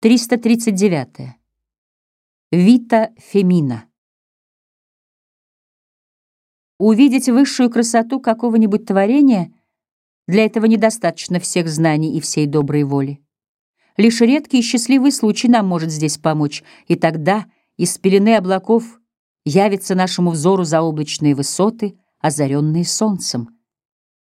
339. Вита Фемина. Увидеть высшую красоту какого-нибудь творения для этого недостаточно всех знаний и всей доброй воли. Лишь редкий и счастливый случай нам может здесь помочь, и тогда из пелены облаков явятся нашему взору заоблачные высоты, озаренные солнцем.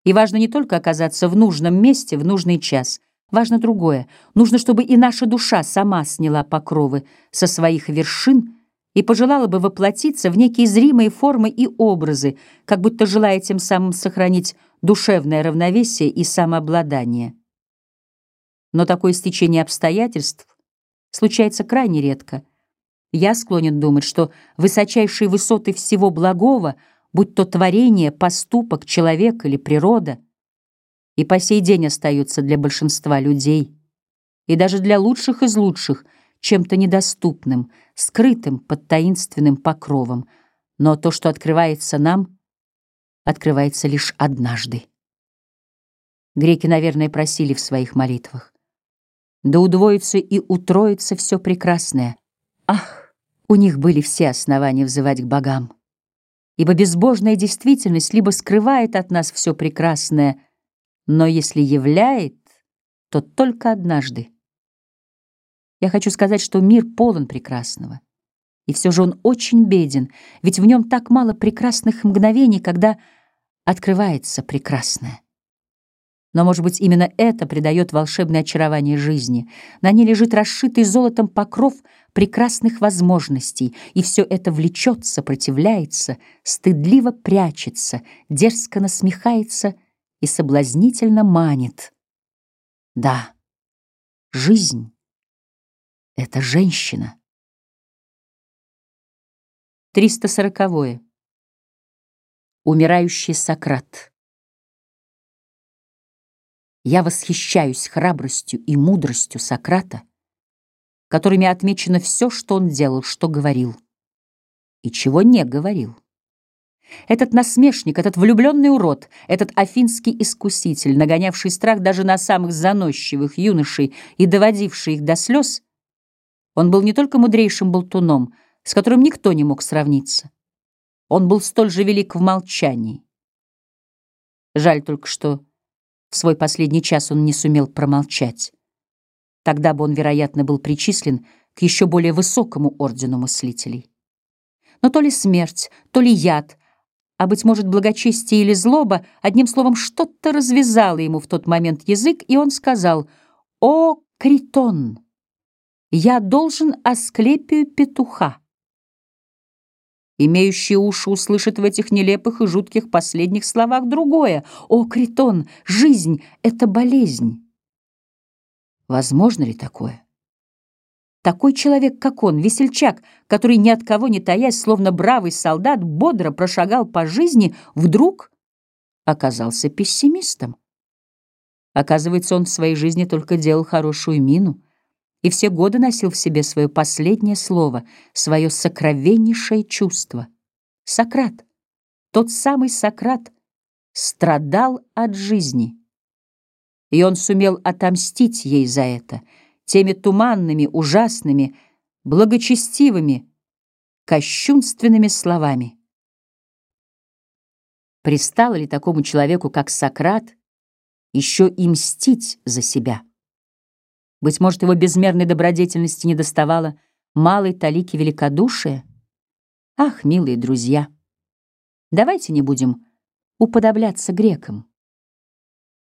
И важно не только оказаться в нужном месте в нужный час — Важно другое. Нужно, чтобы и наша душа сама сняла покровы со своих вершин и пожелала бы воплотиться в некие зримые формы и образы, как будто желая тем самым сохранить душевное равновесие и самообладание. Но такое стечение обстоятельств случается крайне редко. Я склонен думать, что высочайшие высоты всего благого, будь то творение, поступок, человек или природа — и по сей день остаются для большинства людей, и даже для лучших из лучших, чем-то недоступным, скрытым под таинственным покровом. Но то, что открывается нам, открывается лишь однажды. Греки, наверное, просили в своих молитвах. Да удвоится и утроится все прекрасное. Ах, у них были все основания взывать к богам. Ибо безбожная действительность либо скрывает от нас все прекрасное — но если являет, то только однажды. Я хочу сказать, что мир полон прекрасного. И все же он очень беден, ведь в нем так мало прекрасных мгновений, когда открывается прекрасное. Но, может быть, именно это придает волшебное очарование жизни. На ней лежит расшитый золотом покров прекрасных возможностей, и все это влечет, сопротивляется, стыдливо прячется, дерзко насмехается — и соблазнительно манит. Да, жизнь — это женщина. 340. -е. Умирающий Сократ. Я восхищаюсь храбростью и мудростью Сократа, которыми отмечено все, что он делал, что говорил и чего не говорил. Этот насмешник, этот влюбленный урод, этот афинский искуситель, нагонявший страх даже на самых заносчивых юношей и доводивший их до слез, он был не только мудрейшим болтуном, с которым никто не мог сравниться. Он был столь же велик в молчании. Жаль только, что в свой последний час он не сумел промолчать. Тогда бы он, вероятно, был причислен к еще более высокому ордену мыслителей. Но то ли смерть, то ли яд — а, быть может, благочестие или злоба, одним словом, что-то развязало ему в тот момент язык, и он сказал «О, Критон, я должен Асклепию петуха». Имеющие уши услышат в этих нелепых и жутких последних словах другое. «О, Критон, жизнь — это болезнь». Возможно ли такое? Такой человек, как он, весельчак, который ни от кого не таясь, словно бравый солдат, бодро прошагал по жизни, вдруг оказался пессимистом. Оказывается, он в своей жизни только делал хорошую мину и все годы носил в себе свое последнее слово, свое сокровеннейшее чувство. Сократ, тот самый Сократ, страдал от жизни. И он сумел отомстить ей за это — теми туманными, ужасными, благочестивыми, кощунственными словами. Пристало ли такому человеку, как Сократ, еще и мстить за себя? Быть может, его безмерной добродетельности не доставало малой талики великодушия? Ах, милые друзья, давайте не будем уподобляться грекам.